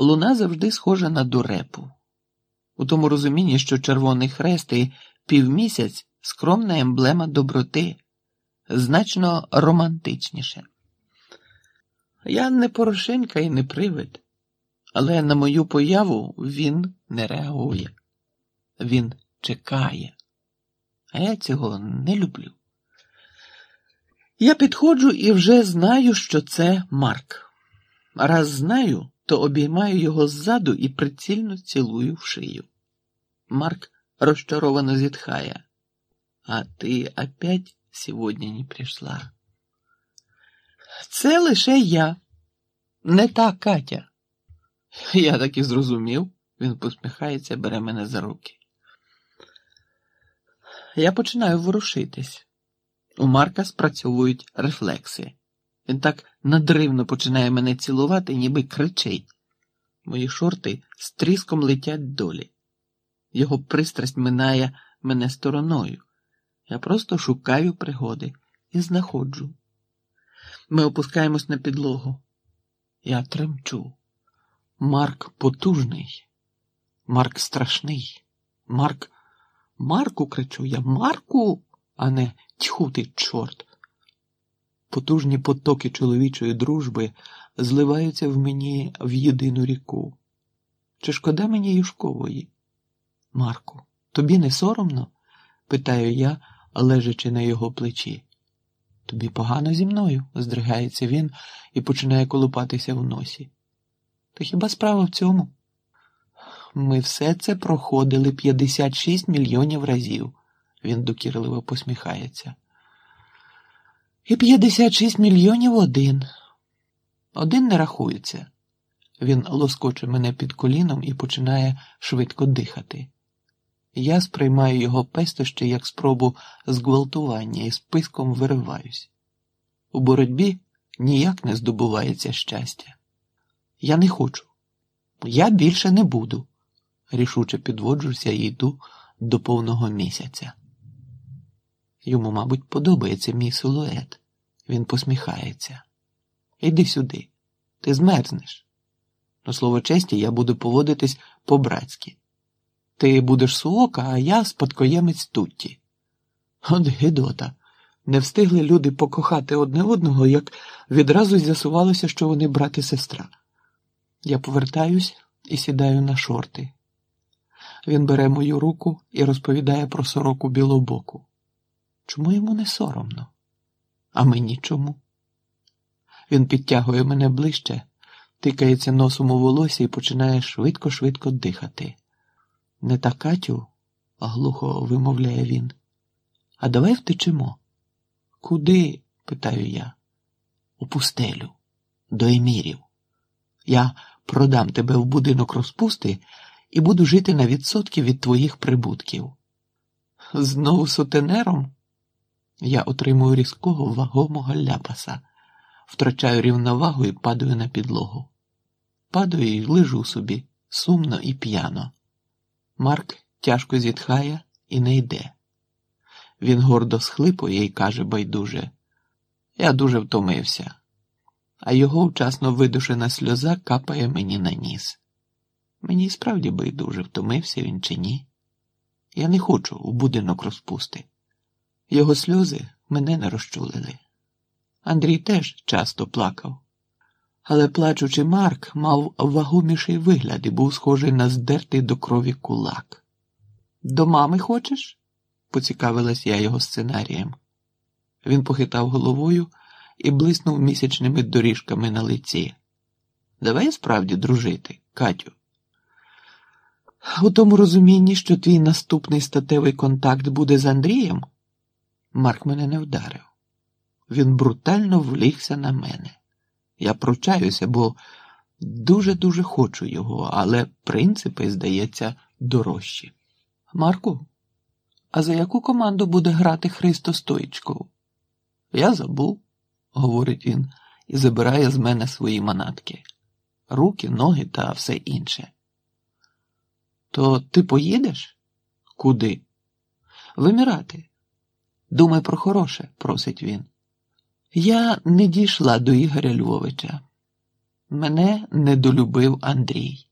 луна завжди схожа на дурепу. У тому розумінні, що Червоний Хрест і півмісяць скромна емблема доброти, значно романтичніше. Я не Порошенка і не привид, але на мою появу він не реагує. Він чекає. А я цього не люблю. Я підходжу і вже знаю, що це Марк. Раз знаю, то обіймаю його ззаду і прицільно цілую в шию. Марк розчаровано зітхає. А ти опять сьогодні не прийшла. Це лише я, не та Катя. Я так і зрозумів. Він посміхається, бере мене за руки. Я починаю ворушитись. У Марка спрацьовують рефлекси. Він так надривно починає мене цілувати, ніби кричить. Мої шорти з тріском летять долі. Його пристрасть минає мене стороною. Я просто шукаю пригоди і знаходжу. Ми опускаємось на підлогу. Я тремчу. Марк потужний, Марк страшний. Марк. Марку кричу я, Марку, а не тьху ти, чорт. Потужні потоки чоловічої дружби зливаються в мені в єдину ріку. Чи шкода мені Юшкової? Марку, тобі не соромно? питаю я, лежачи на його плечі. Тобі погано зі мною, здригається він і починає колупатися в носі. То хіба справа в цьому? Ми все це проходили 56 мільйонів разів, він докірливо посміхається. І 56 мільйонів один. Один не рахується. Він лоскоче мене під коліном і починає швидко дихати. Я сприймаю його пестощі як спробу зґвалтування і списком вириваюсь. У боротьбі ніяк не здобувається щастя. Я не хочу. Я більше не буду. Рішуче підводжуся і йду до повного місяця. Йому, мабуть, подобається мій силует. Він посміхається. Іди сюди, ти змерзнеш. На слово честі, я буду поводитись по-братськи. Ти будеш суока, а я спадкоємець Тутті. От Гедота. Не встигли люди покохати одне одного, як відразу з'ясувалося, що вони брат і сестра. Я повертаюсь і сідаю на шорти. Він бере мою руку і розповідає про сороку білобоку. Чому йому не соромно? А мені чому? Він підтягує мене ближче, тикається носом у волосся і починає швидко-швидко дихати. Не та Катю, глухо вимовляє він. А давай втечемо. Куди? питаю я. У пустелю, до емірів. Я продам тебе в будинок розпусти і буду жити на відсотки від твоїх прибутків. Знову сутенером? Я отримую різкого вагомого ляпаса, втрачаю рівновагу і падаю на підлогу. Падаю і лежу собі сумно і п'яно. Марк тяжко зітхає і не йде. Він гордо схлипує і каже байдуже: Я дуже втомився, а його вчасно видушена сльоза капає мені на ніс. Мені справді байдуже, втомився він чи ні. Я не хочу у будинок розпусти. Його сльози мене не розчулили. Андрій теж часто плакав, але плачучи Марк мав вагоміший вигляд і був схожий на здертий до крові кулак. До мами хочеш? поцікавилась я його сценарієм. Він похитав головою і блиснув місячними доріжками на лиці. Давай справді дружити, Катю. У тому розумінні, що твій наступний статевий контакт буде з Андрієм, Марк мене не вдарив. Він брутально влігся на мене. Я пручаюся, бо дуже-дуже хочу його, але принципи, здається, дорожчі. Марку, а за яку команду буде грати Христо Стоїчков? Я забув, говорить він і забирає з мене свої манатки, руки, ноги та все інше. То ти поїдеш? Куди? Вимирати. Думай про хороше, просить він. Я не дійшла до Ігоря Львовича. Мене недолюбив Андрій.